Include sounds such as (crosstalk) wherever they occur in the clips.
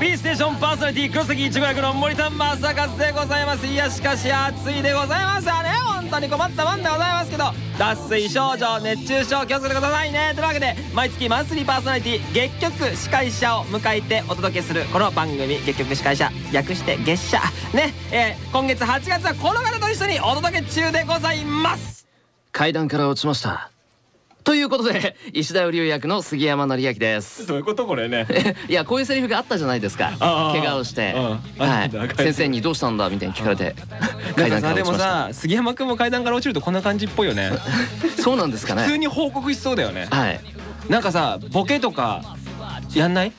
はいブリーステーションパーソナリティ黒崎一護役の森田正和でございます。いやしかし暑いでございますよね。本当に困ったもんでございますけど脱水症状熱中症気をつけてくださいね。というわけで毎月マンスリーパーソナリティ月局司会者を迎えてお届けするこの番組月局司会者略して月謝。ね。えー、今月8月はこの方と一緒にお届け中でございます。階段から落ちました。ということで (laughs) 石田流役の杉山紀明です。どういうことこれね。(laughs) いやこういうセリフがあったじゃないですか。怪我をして。はい。先生にどうしたんだみたいに聞かれて (laughs) 階段からでもさ杉山君も階段から落ちるとこんな感じっぽいよね。そうなんですかね。普通に報告しそうだよね。はい。なんかさボケとかやんない？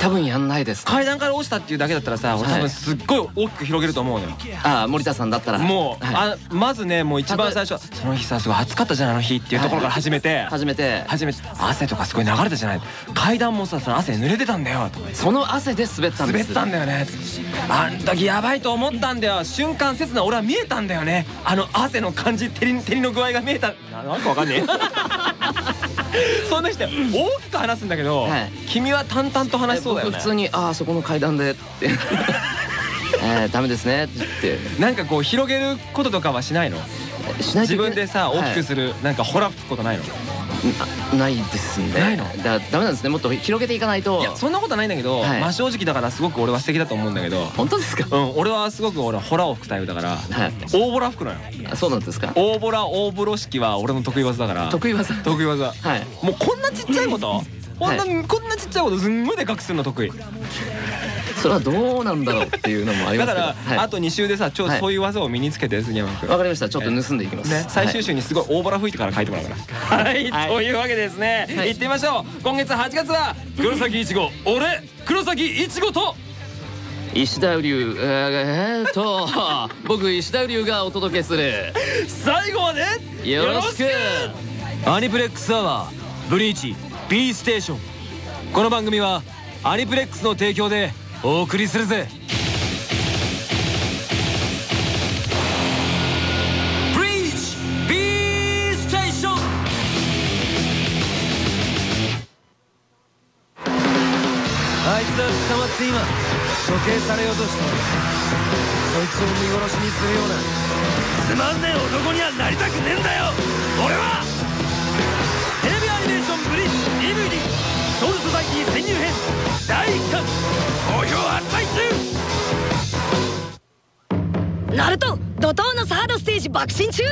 多分やんないです。階段から落ちたっていうだけだったらさ俺多分すっごい大きく広げると思うのよ。ああ森田さんだったら。もうあまずねもう一番最初その日さすごい暑かったじゃんあの日っていうところから始めて (laughs) 始めて。初めて汗とかすごい流れたじゃない？階段もさその汗濡れてたんだよその汗で滑ったんです。滑ったんだよね。あん時やばいと思ったんだよ。瞬間刹那俺は見えたんだよね。あの汗の感じ照り照りの具合が見えた。なんかわかんねえ (laughs) (laughs) そんな人大きく話すんだけど、はい、君は淡々と話しそうだよね。普通に「ああそこの階段で」っ (laughs) てえー、ダメですねって。なんかこう広げることとかはしないの？しない自分でさ大きくする、なんかほら吹くことないの？ないですね。ないの？だダメなんですね。もっと広げていかないと。いやそんなことないんだけど、まあ正直だからすごく俺は素敵だと思うんだけど。本当ですか？うん俺はすごく俺はホラを吹くタイプだから。大ボラ吹くのよ。そうなんですか？大ボラ大風呂敷は俺の得意技だから。得意技。得意技。はい。もうこんなちっちゃいこと。こん。なこんなちっちゃいことすんごいでかくするの得意それはどうなんだろうっていうのもありますけど。だからあと2週でさちょそういう技を身につけて杉山君わかりました。ちょっと盗んでいきます。最終週にすごい大ボラ吹いてから書いてもらうからはい。というわけですね行ってみましょう。今月8月は黒崎いちご俺黒崎いちごと。石田流えー、っ (laughs) と僕石田流がお届けする。最後までよろしく。アニプレックスアワーブリーチ B ステーション。この番組はアニプレックスの提供でお送りするぜ。ブリーチ B ステーションあいつは捕まって今処刑されようとしてそいつを見殺しにするような。つまんねえ男にはなりたくねえんだよ。俺は。テレビアニメーションブリーチ DVD ソウルソサイティ潜入編第1巻。好評発売中ナルト怒涛のサードステージ爆心中。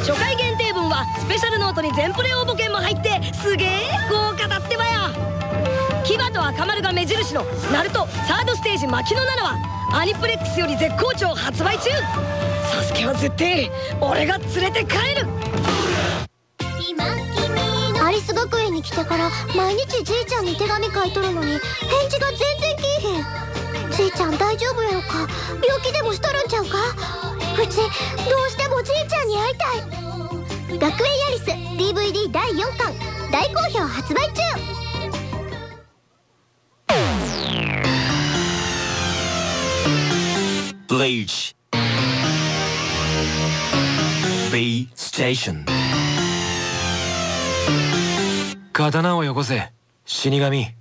初回限定分はスペシャルノートに全プレ応募券も入ってすげえ豪華だってばよ牙と赤丸が目印のナルトサードステージ牧野7はアニプレックスより絶好調発売中。サスケは絶対俺が連れて帰る。アリス学園に来てから毎日じいちゃんに手紙書いとるのに返事が全然きいへん。じいちゃん大丈夫やろか？病気でもしとるんちゃうか？うちどうしてもじいちゃんに会いたい。学園ヤリス DVD 第4巻大好評発売中ブリーチ B ステーション刀をよこせ。死神。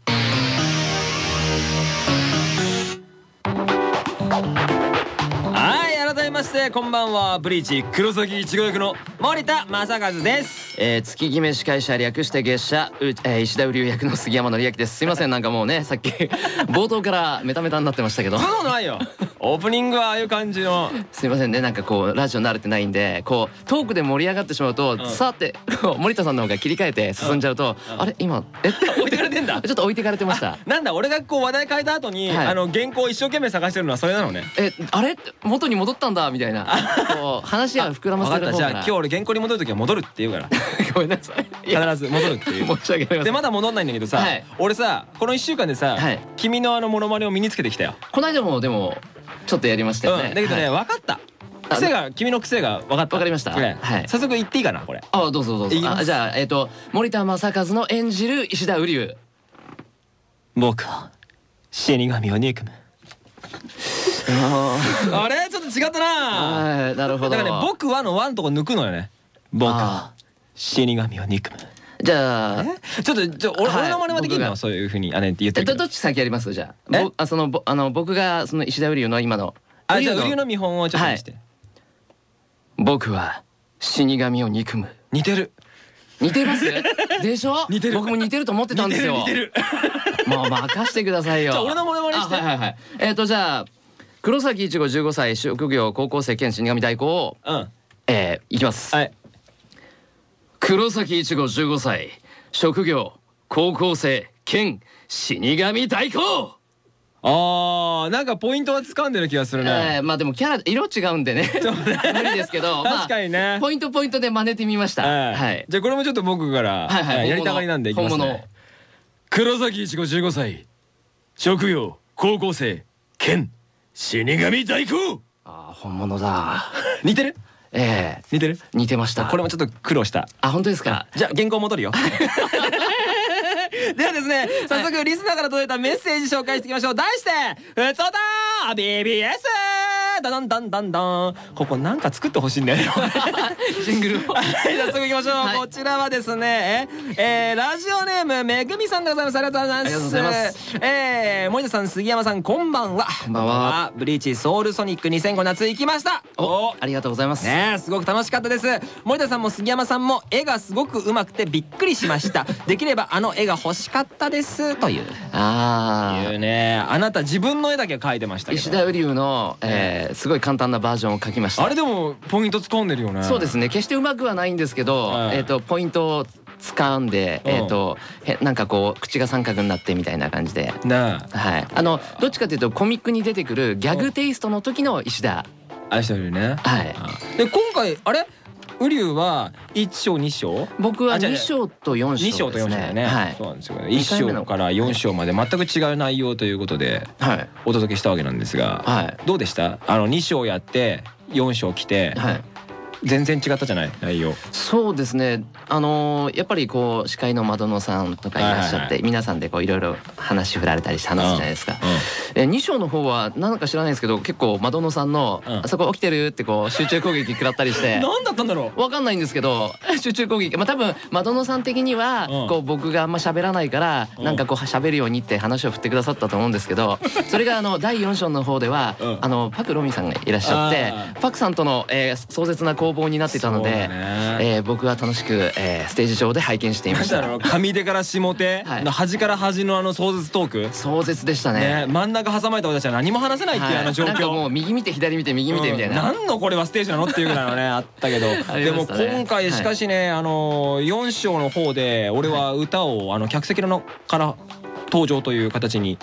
ましてこんばんはブリーチ黒崎一護役の森田正和です。えー、月決め司会者略して月謝、えー、石田瓜生役の杉山紀明です。すいませんなんかもうねさっき (laughs) 冒頭からメタメタになってましたけど。そうないよ。(laughs) オープニングはああいう感じの。すいませんねなんかこうラジオ慣れてないんでこうトークで盛り上がってしまうと、うん、さって (laughs) 森田さんの方が切り替えて進んじゃうと、うん、あれ今え？置いてかれてんだ。ちょっと置いてかれてました。なんだ俺がこう話題変えた後に、はい、あの原稿を一生懸命探してるのはそれなのね。えあれ？元に戻ったんだみたいな。こう話が膨らませる方じゃあ今日俺原稿に戻る時は戻るって言うから (laughs) ごめんなさい。必ず戻るっていう。申し訳ないでまだ戻んないんだけどさ、はい、俺さこの1週間でさ、はい、君のあのモノマネを身につけてきたよ。この間もでもちょっとやりましたよね、うん、だけどね、分かった。癖が君の癖が分かった。分かりました、はい、早速言っていいかなこれ。あどうぞどうぞ。あじゃあえっ、ー、と森田正和の演じる石田瓜生。僕は死神を憎む。あ (laughs) れ？ちょっと違ったな。はいなるほど。だからね僕はのワンとこ抜くのよね。僕は死神を憎む。じゃあえ？ちょっとちょ俺はい。俺の真似はできるの？そういうふうに姉って言って。るけどっち先やります？じゃあ。あそのぼあの僕がその石田瓜生の今の。あじゃあ瓜生の見本をちょっと見して。僕は死神を憎む。似てる。似てます？(laughs) でしょ？似てる。僕も似てると思ってたんですよ。似てる (laughs) もう任してくださいよ。じゃあ俺のモノマネして。あはいはいはい。えっ、とじゃあ黒崎一護15歳職業高校生兼死神代行を。うん。えー、いきます。はい黒崎一護15歳職業高校生兼死神代行。あーなんかポイントは掴んでる気がするね。えー、まあでもキャラ色違うんで (laughs) ね。無理ですけど (laughs) 確かにね。まあ、ポイントポイントで真似てみました、はいはい。じゃあこれもちょっと僕からはいはい。はいやりたがりなんでいきますね。黒崎一護15歳職業高校生兼死神代行。あー本物だ。似てる？ええ。似てる？似てました。これもちょっと苦労した。あ本当ですか？じゃあ原稿戻るよ。(laughs) ではですね早速リスナーから届いたメッセージ紹介していきましょう。題して「ふつおた BBS」だんだんだんだんここなんか作ってほしいんだよね。(laughs) ジングルを。(laughs) はい、早速行きましょう、はい。こちらはですね、えー、ラジオネームめぐみさんでございます。ありがとうございます。ありがとうございます。えー、森田さん杉山さんこんばんは。こんばんは。ブリーチソウルソニック2005夏行きました。おありがとうございます、ねえすごく楽しかったです。森田さんも杉山さんも絵がすごく上手くてびっくりしました。(laughs) できればあの絵が欲しかったです。という。ああいうねあなた自分の絵だけ描いてましたけど。石田瓜生の、えー、すごい簡単なバージョンを書きました。あれでもポイント掴んでるよね。そうですね。決してうまくはないんですけど、はい。えっ、とポイントを掴んで、うん。えっ、とへなんかこう口が三角になってみたいな感じで。ねえ。はい、あのどっちかというとコミックに出てくるギャグテイストの時の石田。あれしてるね。はい。で今回あれ？瓜生は1章2章？僕はあじゃあ2章と4 2章と4章ね、ねはい。そうなんですよ二回目の1章から4章まで全く違う内容ということではい。お届けしたわけなんですが、はい。どうでした？あの2章やって4章来て、はい全然違ったじゃない内容。そうですね。あのーやっぱりこう司会の窓野さんとかいらっしゃって、はいはいは皆さんでこういろいろ話振られたりして話すじゃないですか、え2章の方は何か知らないですけど結構窓野さんのうん「あそこ起きてる?」ってこう集中攻撃食らったりして。(laughs) 何だったんだろう。わかんないんですけど集中攻撃。まあ多分窓野さん的にはうん。こう僕があんま喋らないからうん。なんかこう喋るようにって話を振ってくださったと思うんですけど (laughs) それがあの第4章の方ではうん。あのパクロミさんがいらっしゃってパクさんとのえー壮絶な攻防になっていたのでね。えー僕は楽しくえーステージ上で拝見していました。上手から下手 (laughs) はい。の端から端のあの壮絶トーク？壮絶でしたね。ね真ん中挟まれた私は何も話せないっていうあの状はいなんかも況う右見て左見て右見てみたいな。うん。何のこれはステージなのっていうぐらいのね (laughs) あったけど。でも今回しかしねあの4章の方で俺は歌をあの客席のから登場という形に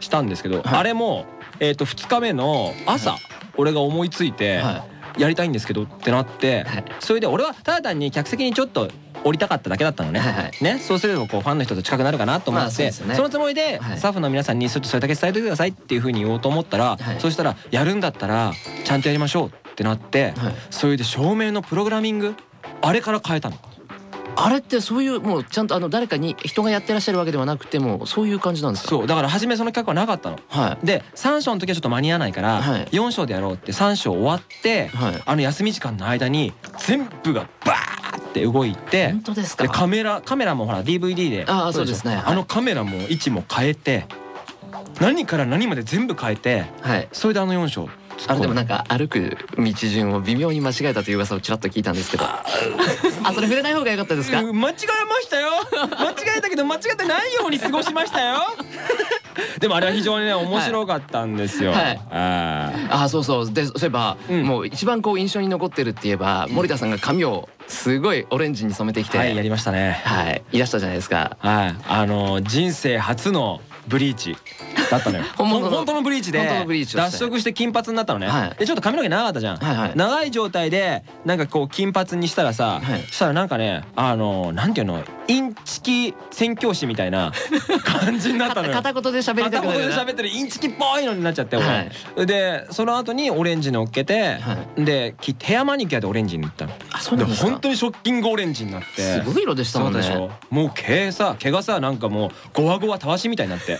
したんですけどはい。あれもえっと2日目の朝俺が思いついてはやりたいんですけどってなってはい。それで俺はただ単に客席にちょっと降りたかっただけだったのね、はいはいね。そうすればこうファンの人と近くなるかなと思まあって、そね。そのつもりではい。スタッフの皆さんにちょっとそれだけ伝えてくださいっていうふうに言おうと思ったら、はい。そしたらやるんだったらちゃんとやりましょうってなって、はい。それで照明のプログラミングあれから変えたの。あれってそういうもうちゃんとあの誰かに人がやってらっしゃるわけではなくてもそういう感じなんですか？そうだから初めその企画はなかったの。はい。で3章の時はちょっと間に合わないから、はい。4章でやろうって3章終わって、はい。あの休み時間の間に全部がバーって動いて本当ですか？でカメラカメラもほら DVD であー撮るそうですね。はい。あのカメラも位置も変えて何から何まで全部変えてはい。それであの4章あれでもなんか歩く道順を微妙に間違えたという噂をちらっと聞いたんですけど (laughs) あそれ触れない方が良かったですか？うん間違えましたよ。間違えたけど間違ってないように過ごしましたよ。(laughs) でもあれは非常にね面白かったんですよ、はい。ああ。そうそう。でそういえば、うん。もう一番こう印象に残ってるって言えば森田さんが髪をすごいオレンジに染めてきてーはいやりましたね。はい。いらしたじゃないですか。はい。あの人生初のブリーチ。だったのよ。(laughs) 本当のブリーチで脱色して金髪になったのね、はい。でちょっと髪の毛長かったじゃん、長い状態でなんかこう金髪にしたらさ、したらなんかねあのなんていうのインチキ宣教師みたいな (laughs) 感じになったのよ。片言で喋りた片言でくなるよな。喋ってるインチキっぽいのになっちゃってでその後にオレンジ乗っけて、はできヘアマニキュアでオレンジに塗ったの。あそうでなんですか？本当にショッキングオレンジになって。すごい色でしたもんね。もう毛さ毛がさなんかもうゴワゴワたわしみたいになって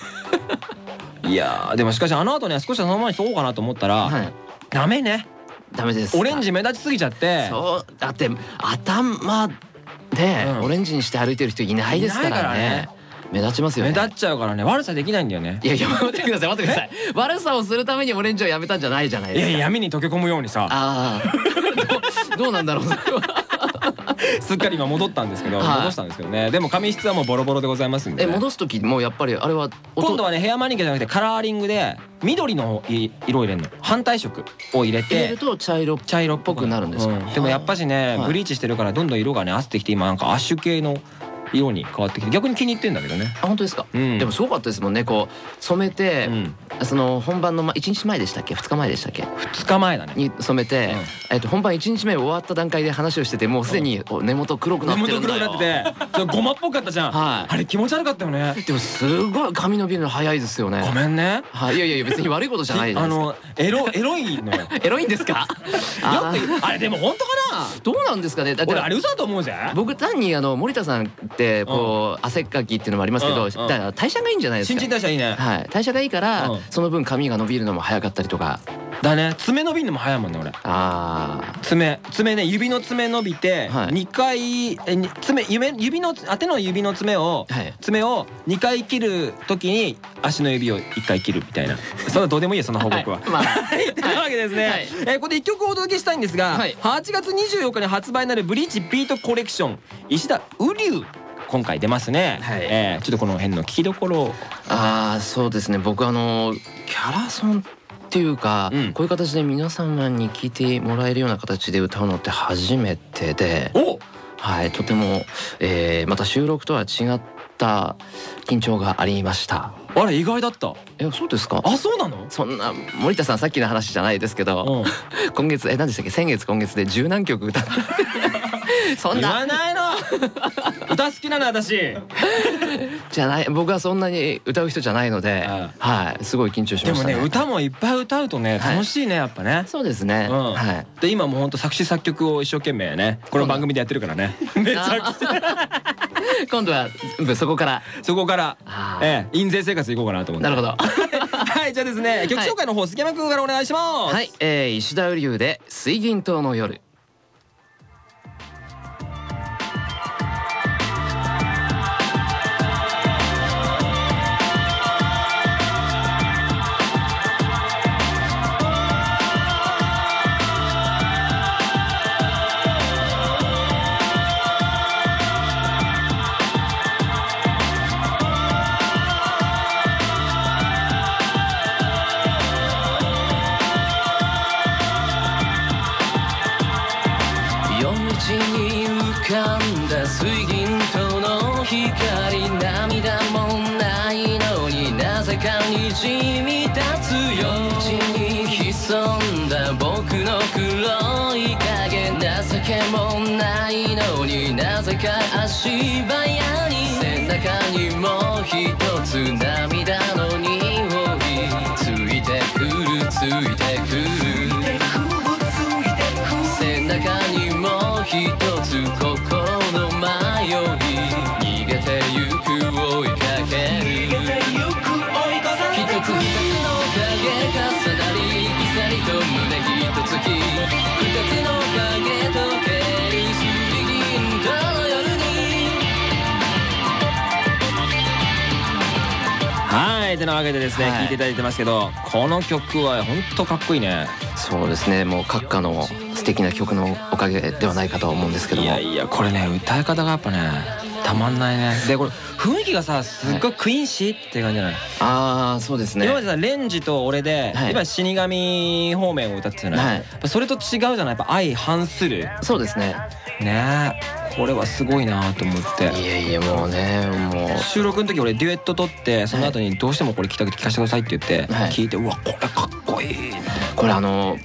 いやーでもしかしあの後ね少しそのままにしとこうかなと思ったら、はい。ダメね。ダメですオレンジ目立ちすぎちゃって。そう。だって頭ねうん。オレンジにして歩いてる人いないですかららね。ね目立ちますよね。目立っちゃうからね。悪さできないんだよね。いやいや待ってください。待ってください。悪さをするためにオレンジをやめたんじゃないじゃないいですか。やいや闇に溶け込むようにさ。ああどうどうなんだろう。それは (laughs) すっかり今戻ったんですけどはい。戻したんですけどね。でも髪質はもうボロボロでございますんでね。え戻す時もうやっぱりあれは音今度はねヘアマニキュアじゃなくてカラーリングで緑のい色を入れるの。反対色を入れ入れるてと茶色っ茶色っぽぽくなるんですか。うでもやっぱしねはい。ブリーチしてるからどんどん色がね合ってきて今なんかアッシュ系の色に変わってきて逆に気に入ってんだけどね。あ本当ですか、うん。でもすごかったですもんね。こう染めてう、ん。その本番のま1日前でしたっけ？2日前でしたっけ？2日前だね。に染めて、うん。えっと本番1日目終わった段階で話をしててもうすでにお根元黒くな根ってるんだよ。元黒くなっててちょっぽかったじゃん。はい。あれ気持ち悪かったよね。でもすごい髪伸びるの早いですよね。ごめんね。はい。いやいやいや別に悪いことじゃないです。かのエロエロいのよ。よ (laughs) エロいんですか？(laughs) あーくあれでも本当かな？どうなんですかね？だって俺あれ嘘だと思うぜ。僕単にあの森田さんってこう汗っかきっていうのもありますけど、だから代謝がいいんじゃないですか。新陳代謝いいね。はい。代謝がいいから、うん。その分髪が伸びるのも早かったりとか。だね。爪伸びるのも早いもんね俺。あ爪。爪ね指の爪伸びてはい。2回えに爪指指のあ手の指の爪をあはい。爪を2回切る時に足の指を1回切るみたいな。そんなどうでもいいよその報告は。まあ。はい、というわけでですね、はい。えーここで一曲お届けしたいんですが、はい。8月24日に発売になるブリーチビートコレクション石田瓜生今回出ますね、はい。えーちょっとこの辺の聞きどころを。あーそうですね。僕あのキャラソンっていうか、うん。こういう形で皆様に聞いてもらえるような形で歌うのって初めてで、お！はい、とても、えーまた収録とは違った緊張がありました。あれ意外だった。えそうですか？あそうなの？そんな森田さんさっきの話じゃないですけど、うん。(laughs) 今月え何でしたっけ？先月今月で十何曲歌って (laughs) そん言なわないの。歌好きなの私。じゃない。僕はそんなに歌う人じゃないので、あはい。すごい緊張しでもましたね。ね歌もいっぱい歌うとねはい。楽しいねやっぱね。そうですね、うん。はい。で今もうほんと作詞作曲を一生懸命ねこの番組でやってるからね。(laughs) めちゃくちゃ。(laughs) 今度は。全部そこからそこからええ印税生活いこうかなと思って。なるほど。はいじゃあですね曲紹介の方杉山君からお願いします。はい、えー、石田瓜生で水銀灯の夜か足早に。背中にも一つ涙の匂い。ついてくるついてくる。なわけでですねはい。聴いていただいてますけどこの曲は本当かっこいいね。そうですね。もう閣下の素敵な曲のおかげではないかとは思うんですけども。いやいやこれね歌い方がやっぱねたまんないね。でこれ雰囲気がさすっごいクイーンシーって感じじゃない？ああそうですね。今までさレンジと俺で、はい。今死神方面を歌ってたじゃない、はい。それと違うじゃない？やっぱ相反する。そうですね。ね。えこれはすごいなと思って。いやいやもうねもう。収録の時俺デュエット撮ってその後にどうしてもこれ聞きたくて聞かせてくださいって言ってはい。聞いてうわこれかっこいいこれあの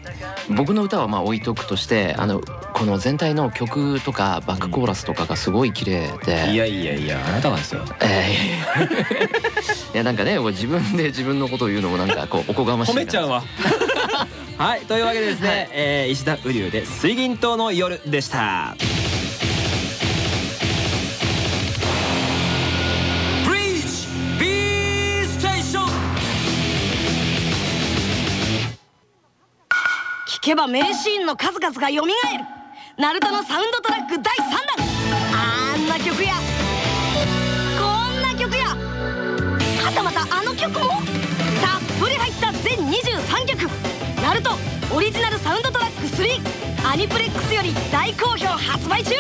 僕の歌はまあ置いとくとしてあのこの全体の曲とかバックコーラスとかがすごい綺麗で、いやいやいやあなたがですよ。えーいやなんかね自分で自分のことを言うのもなんかこうおこがましいな。褒めちゃうわ。(laughs) はいというわけでですね、はい。えー石田瓜生で水銀灯の夜でしたけば名シーンの数々が蘇る。ナルトのサウンドトラック第3弾。あんな曲や。こんな曲や。はたまたあの曲も。たっぷり入った全23曲。ナルトオリジナルサウンドトラック3アニプレックスより大好評発売中。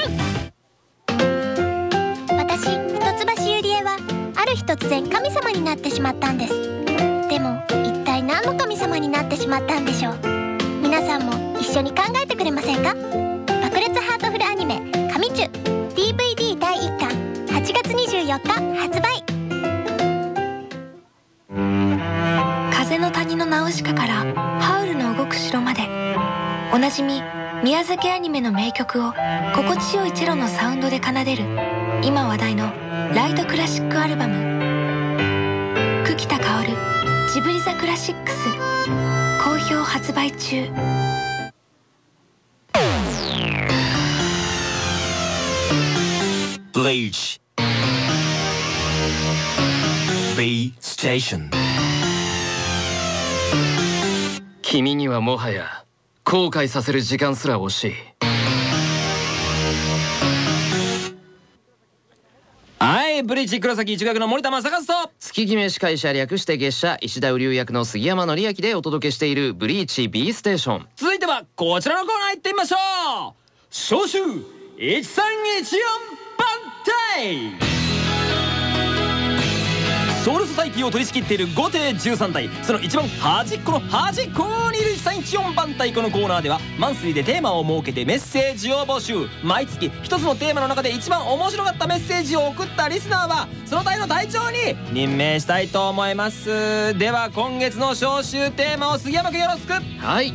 私一橋ゆりえはある日突然神様になってしまったんです。でも一体何の神様になってしまったんでしょう？一緒に考えてくれませんか？爆裂ハートフルアニメ「神チュ」DVD 第1巻8月24日発売。風の谷のナウシカからハウルの動く城まで。おなじみ宮崎アニメの名曲を心地よいチェロのサウンドで奏でる今話題のライトクラシックアルバム。久喜田薫ジブリザクラシックス。好評発売中。Bleach. B Station. 君にはもはや後悔させる時間すら惜しい。はいブリーチ黒崎一学の森田正和と。月決め司会者略して月謝石田瓜生役の杉山紀明でお届けしている「ブリーチ B ステーション。続いてはこちらのコーナー行ってみましょう。招集1314番隊ソウルソサイティを取り仕切っている5艇13体その一番端っこの端っこにいる314番隊このコーナーではマンスリーでテーマを設けてメッセージを募集毎月一つのテーマの中で一番面白かったメッセージを送ったリスナーはその隊の隊長に任命したいと思いますでは今月の招集テーマを杉山君よろしくはい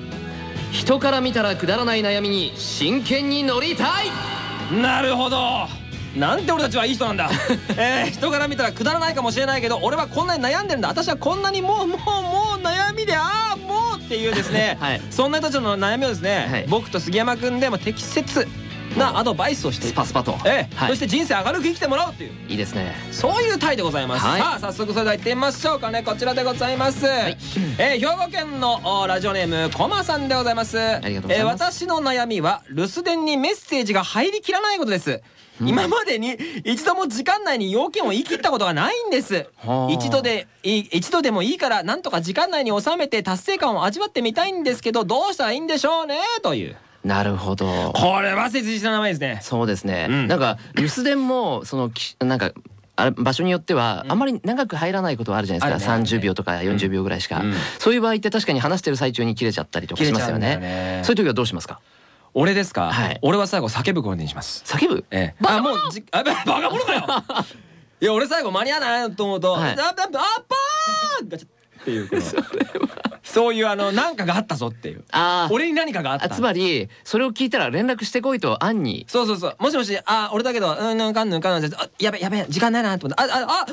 人から見たらくだらない悩みに真剣に乗りたいなるほどなんて俺たちはいい人なんだ。(laughs) えー、人から見たらくだらないかもしれないけど俺はこんなに悩んでるんだ。私はこんなにもうもうもう悩みでああもうっていうですね、(laughs) はい。そんな人たちの悩みをですね、はい。僕と杉山君でも適切なアドバイスをしてスパスパと。ええ。はい。そして人生明るく生きてもらおうっていう。いいですね。そういう回でございます、はい。さあ早速それでは行ってみましょうかね。こちらでございます、い。えー兵庫県のおラジオネームコマさんでございます。ありがとうございます。私の悩みは留守電にメッセージが入りきらないことです今までに一度も時間内に要件を言い切ったことがないんです。はあ。一度で一度でもいいからなんとか時間内に収めて達成感を味わってみたいんですけどどうしたらいいんでしょうね？という。なるほど。これは切実な名前ですね。そうですね、うん。なんか留守電もそのきなんかあれ場所によってはあん。まり長く入らないことはあるじゃないですか、ね。30秒とか40秒ぐらいしか、うん。そういう場合って確かに話してる最中に切れちゃったりとかしますよね。ね。そういう時はどうしますか？俺ですか、はい。俺は最後叫ぶ声にします。叫ぶ？ええ、あもうじあバカ者かよ！(laughs) いや俺最後間に合わないと思うと「はい。ああああパーン!」ガチャっていうこの (laughs) そういうあの何かがあったぞっていう。あー。俺に何かがあった。あつまりそれを聞いたら連絡してこいと暗に。そうそうそう。もしもしあ俺だけどうんうんかんぬんかんぬんあやべやべ時間ないなと思ってあああ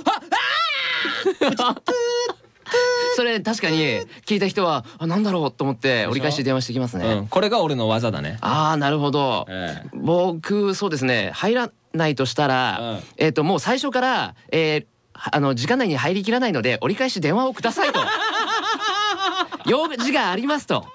ああ (laughs) (laughs) それ確かに聞いた人はあなんだろうと思って折り返し電話してきますね、うん。これが俺の技だね。ああなるほど、ええ。僕そうですね入らないとしたら、うん。えっ、ともう最初から、えーあの時間内に入りきらないので折り返し電話をくださいと。(laughs) 用事がありますと。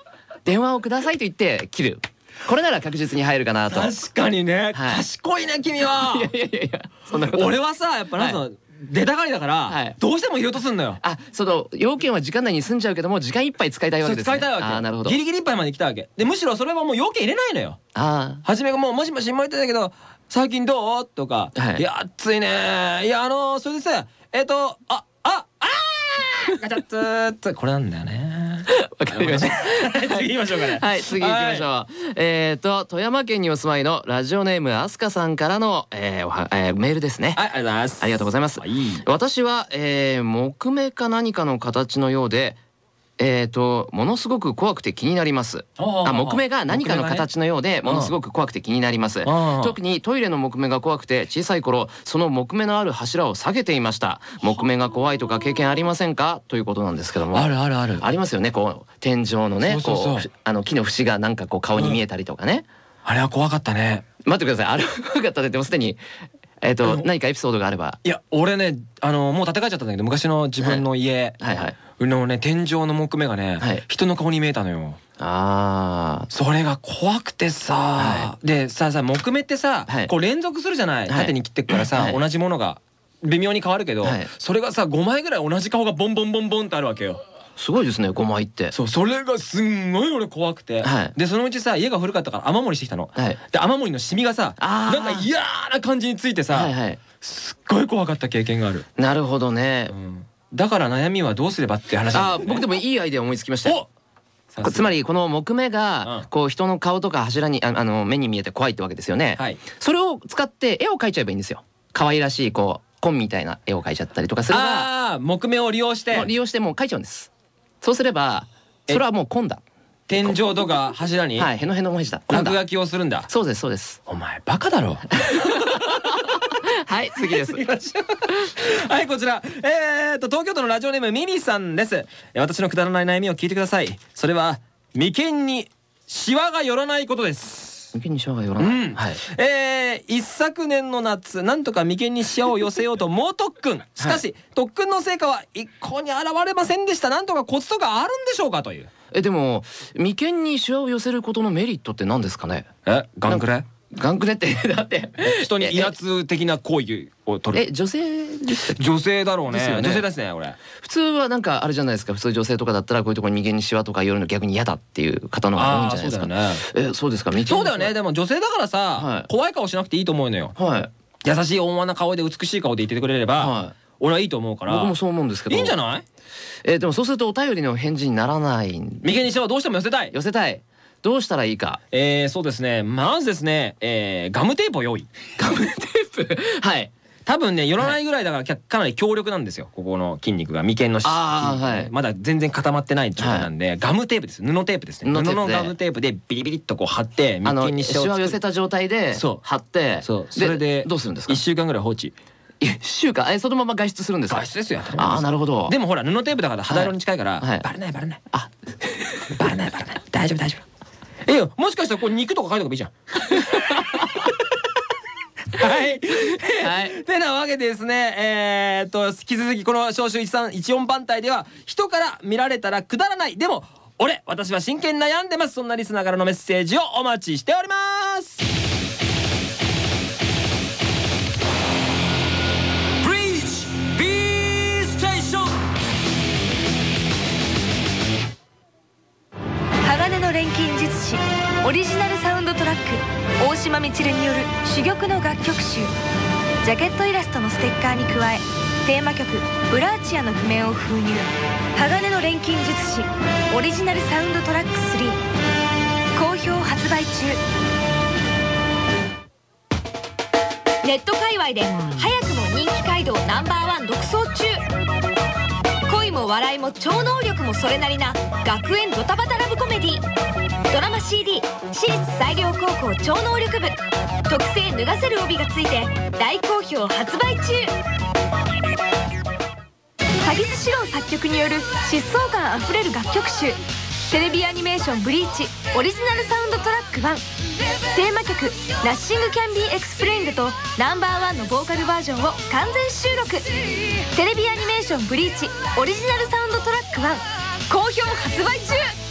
電話をくださいと言って切る。これなら確実に入るかなと。い確かにね、はい。賢いね君は。(laughs) やいやいやいやそんなこと俺はさやっぱなんつうの、出たがりだから、はい。どうしても入れようとすんのよ。あその要件は時間内に済んじゃうけども時間いっぱい使いたいわけです、ね、使いたいわけ。あーなるほど。ギリギリいっぱいまで来たわけ。でむしろそれはもう要件入れないのよ。あ初めがもう「もしもし森田だけど最近どう?」とか「はい。いや暑いねいやあのそれでさえっ、とあああーガチャッツーこれなんだよねあ (laughs) わかりました。(laughs) 次行きましょうかね。(laughs) はい次行きましょう、えっ、と富山県にお住まいのラジオネームあすかさんからの、えーおはえーメールですね。はいありがとうございます。ありがとうございます。はい。私は、えー木目か何かの形のようでえー、とものすごく怖くて気になります。あ木目が何かの形のようでものすごく怖くて気になります。特にトイレの木目が怖くて小さい頃その木目のある柱を下げていました。木目が怖いとか経験ありませんか？ということなんですけども。あるあるある。ありますよね。こう天井のねこうあの木の節がなんかこう顔に見えたりとかね、あれは怖かったね。待ってください。あれは怖かったねでもすでにえっ、と何かエピソードがあれば。いや俺ねあのもう建て替えちゃったんだけど昔の自分の家、はいはいのね天井の木目がね、はい。人の顔に見えたのよ。ああそれが怖くてさ、はでささ木目ってさ、はい。こう連続するじゃない、はい。縦に切ってくからさ、はい。同じものが。微妙に変わるけど、はい。それがさ5枚ぐらい同じ顔がボンボンボンボンってあるわけよ。すごいですね5枚って。そうそれがすんごい俺怖くて、はい。でそのうちさ家が古かったから雨漏りしてきたの、はい。で雨漏りのシミがさなんか嫌な感じについてさ、はいはい。すっごい怖かった経験がある、なるほどね。うんだから悩みはどうすればって話あ僕でもいいアイデア思いつきましたつまりこの木目うん。がこう人の顔とか柱にああの目に見えて怖いってわけですよね、はい。それを使って絵を描いちゃえばいいんですよ。可愛らしいこうコンみたいな絵を描いちゃったりとかすればああ木目を利用して。もう利用してもう描いちゃうんです。そうすればえ？それはもうコンだ。天井とか柱に？はいへのへの文字だ。落書きをするんだ。そうですそうです。お前バカだろ (laughs) はい次です。(laughs) はいこちら。えー、と東京都のラジオネームミミさんです。え私のくだらない悩みを聞いてください。それは眉間にシワが寄らないことです。抜けにシワが寄らない、うん。はい。えー、一昨年の夏なんとか眉間にシワを寄せようと猛特訓。しかし、特訓の成果は一向に現れませんでした。なんとかコツとかあるんでしょうかという。えでも眉間にシワを寄せることのメリットって何ですかね？えガンクレガンクネって (laughs) だって。人に威圧的な行為を取る。え女性です女性だろうね。女性ですね俺普通はなんかあれじゃないですか。普通女性とかだったらこういうところに眉間にシワとか寄るの逆に嫌だっていう方の方が多いんじゃないですか。ね。えそうですか。そうだよね。でも女性だからさ、はい。怖い顔しなくていいと思うのよ。はい。優しい温和な顔で美しい顔でいてくれれば、はい。俺はいいと思うから。僕もそう思うんですけど。いいんじゃない？えでもそうするとお便りの返事にならない眉間にシワはどうしても寄せたい。寄せたいどうしたらいいか。えー、そうですね。まずですね、えー、ガムテープを用意。(laughs) ガムテープ？はい。多分ね寄らないぐらいだからかかなり強力なんですよ。ここの筋肉が。眉間の筋肉ねはい。まだ全然固まってない状態なんで、ガムテープです。布テープですね。布のガムテープでビリビリっとこう貼って眉間にシワを寄せた状態でそう。貼って。そう。それでどうするんですか？1週間ぐらい放置。一週間？えそのまま外出するんですか？外出ですよ。ああなるほど。でもほら布テープだから肌色に近いから、はい。バレないバレない。あ。バレないバレない。大丈夫大丈夫えよもしかしたらこれ肉とか書いとけばいいじゃん (laughs) はい。はいてなわけでですね、えーっと、引き続きこの招集13 14番隊では、人から見られたらくだらない。でも、俺、私は真剣に悩んでます。そんなリスナーからのメッセージをお待ちしております。鋼の錬金術師オリジナルサウンドトラック大島みちるによる珠玉の楽曲集。ジャケットイラストのステッカーに加えテーマ曲「ブラーチア」の譜面を封入。鋼の錬金術師オリジナルサウンドトラック3好評発売中。ネット界隈で早くも人気街道ナンバーワン独走中。恋も笑いも超能力もそれなりな学園ドタバタラブコメディ。ドラマ CD 私立西陵高校超能力部。特製脱がせる帯がついて大好評発売中。鷺巣詩郎作曲による疾走感あふれる楽曲集。テレビアニメーション「ブリーチ」オリジナルサウンドトラック1テーマ曲「 Nothing Can Be Explained」と Number One のボーカルバージョンを完全収録。テレビアニメーション「ブリーチ」オリジナルサウンドトラック1好評発売中。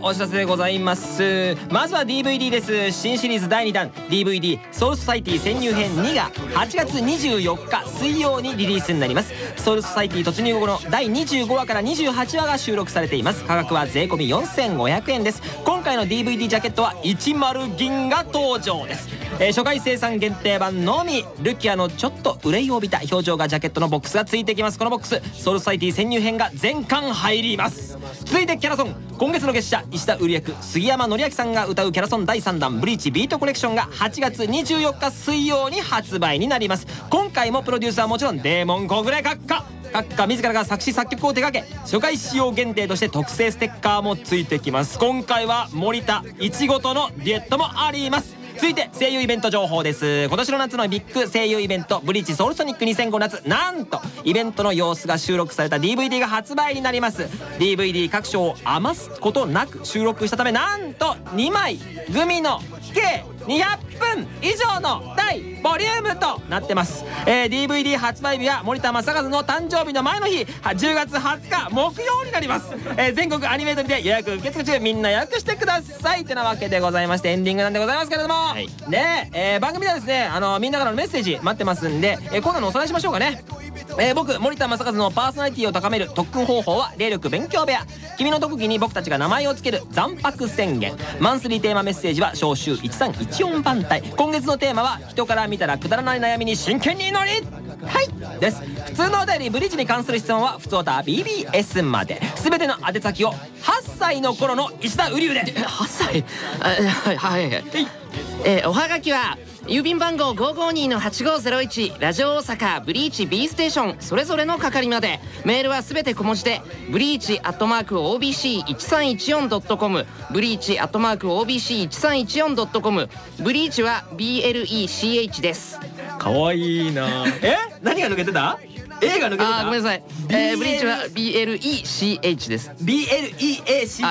お知らせでございます。まずは DVD です。新シリーズ第2弾。DVD「ソウルソサイティ潜入編2」が8月24日水曜にリリースになります。ソウルソサイティ突入後の第25話から28話が収録されています。価格は税込4500円です。今回の DVD ジャケットは10銀が登場です。えー初回生産限定版のみ。ルキアのちょっと憂いを帯びた表情がジャケットのボックスがついてきます。このボックスソウルソサイティ潜入編が全巻入ります。続いてキャラソン。今月の月謝石田売役杉山紀明さんが歌うキャラソン。第3弾「ブリーチビートコレクション」が8月24日水曜に発売になります。今回もプロデューサーはもちろんデーモン小暮閣下。閣下自らが作詞作曲を手掛け初回使用限定として特製ステッカーもついてきます。今回は森田いちごとのデュエットもあります。続いて声優イベント情報です。今年の夏のビッグ声優イベント「ブリーチソウルソニック2005夏」なんとイベントの様子が収録された DVD が発売になります。DVD 各所を余すことなく収録したためなんと2枚グミの計200分以上の大ボリュームとなってます、えー DVD 発売日は森田正和の誕生日の前の日は10月20日木曜になります、えー全国アニメートリで予約受付中みんな予約してください。ってなわけでございましてエンディングなんでございますけれども、い。ねえー番組ではですねあのみんなからのメッセージ待ってますんで、えー、今度のおさらいしましょうかねえー僕森田正和のパーソナリティを高める特訓方法は霊力勉強部屋。君の特技に僕たちが名前を付ける残白宣言。マンスリーテーマメッセージは召集1314番隊。今月のテーマは人から見たらくだらない悩みに真剣に祈り。はい。です。普通のお便りブリッジに関する質問は普通オタ BBS まで。全ての宛先を8歳の頃の石田瓜生で。8歳？あはいはい。はい。えーおはがきは郵便番号552-8501ラジオ大阪ブリーチ B ステーション。それぞれの係まで。メールはすべて小文字でブリーチアットマーク OBC1314.com ブリーチアットマーク OBC1314.com ブリーチは BLECH です。かわいいな。え？(laughs) 何が抜けてた？A が抜けてたあーごめんなさい、えー、ブリーチは BLECH です BLEACH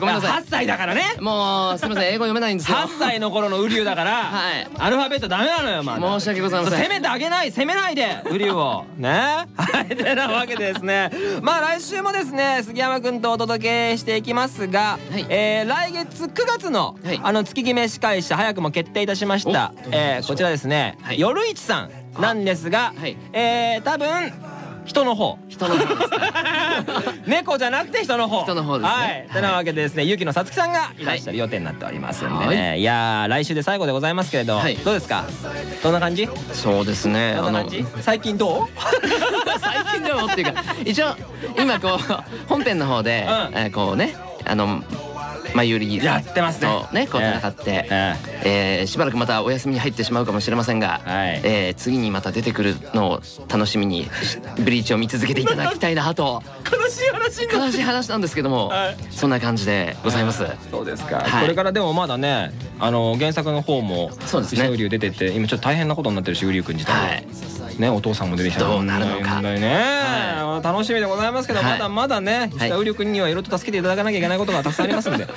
ごめんなさい。8歳だからね。もうすみません。英語読めないんですよ。8歳の頃のウリュウだから、はい。アルファベットダメなのよまだ。申し訳ございません。攻めてあげない。攻めないでウリュウを。ね。はい。てなわけでですね。まあ来週もですね杉山くんとお届けしていきますが、はい。えー来月9月の、はい。あの月決め司会者早くも決定いたしました、えーこちらですね、はい。夜市さんなんですが、はい。えー多分人の方。人の方です (laughs) 猫じゃなくて人の方。人の方ですね。はい。てなわけでですねゆきのさつきさんがいらっしゃる予定になっておりますんでね、い、やー来週で最後でございますけれど、はい。どうですか？どんな感じ？そうですね。どんな感じ？最近どう？(laughs) 最近でもっていうか一応今こう本編の方で、こうねあの前売りやってますね。とねこう戦って、ええ。ーしばらくまたお休みに入ってしまうかもしれませんが、はい。えー次にまた出てくるのを楽しみにしブリーチを見続けていただきたいなと。(laughs) 悲しい話悲しい話なんですけども、はい。そんな感じでございます。そうですか、はい。これからでもまだねあの原作の方もそうですね。出てて今ちょっと大変なことになってるし瓜生君自体は、はいねお父さんも出てきた。どうなるのか。問題ね、楽しみでございますけど、はい。まだまだね石田瓜生君にはいろいろと助けていただかなきゃいけないことがたくさんありますんで。(laughs)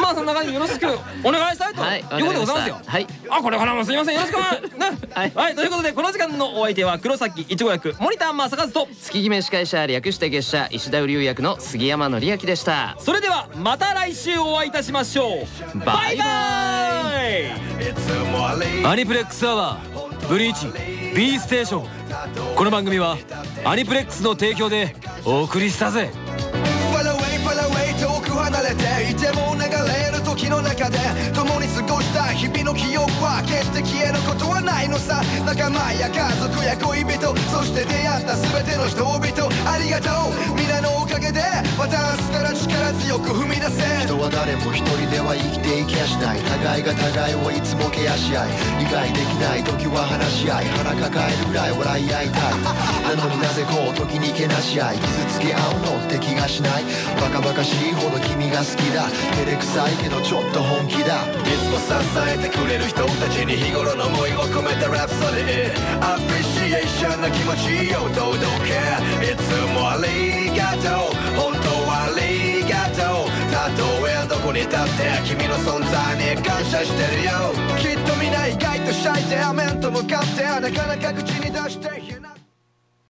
まあそんな感じでよろしくお願いしたいとはいいうことでございますよ。はい。あこれからもすみません。よろしくお願いね (laughs) はい。はい、ということでこの時間のお相手は黒崎いちご役森田正和と。月決め司会者略して月謝石田瓜生役の杉山紀明でした。それではまた来週お会いいたしましょう。バイバイ。アニプレックスアワーブリーチ B ステーションこの番組はアニプレックスの提供でお送りしたぜ。Far away, far away 遠く離れていても流れる時の中で共に過ごした日々の記憶は決して消えることはないのさ。仲間や家族や恋人そして出会った全ての人々ありがとう。皆のおかげでまた明日から力強く踏み出せ。人は誰も一人では生きていけやしない。互いが互いをいつもケアし合い。理解できない時は話し合い。腹抱えるぐらい笑い合いたい。(laughs) なのになぜこう時にけなし合い。傷つけ合うのって気がしない。バカバカしいほど君が好きだ。照れくさいけどちょっと本気だ。いつも支えてくれる人たちに日頃の思いを込めたラプソディアプリシエーションな気持ちを届けいつもありがとう本当はありがとうたとえどこに立って君の存在に感謝してるよ。きっとみんな意外とシャイで面と向かってなかなか口に出していない。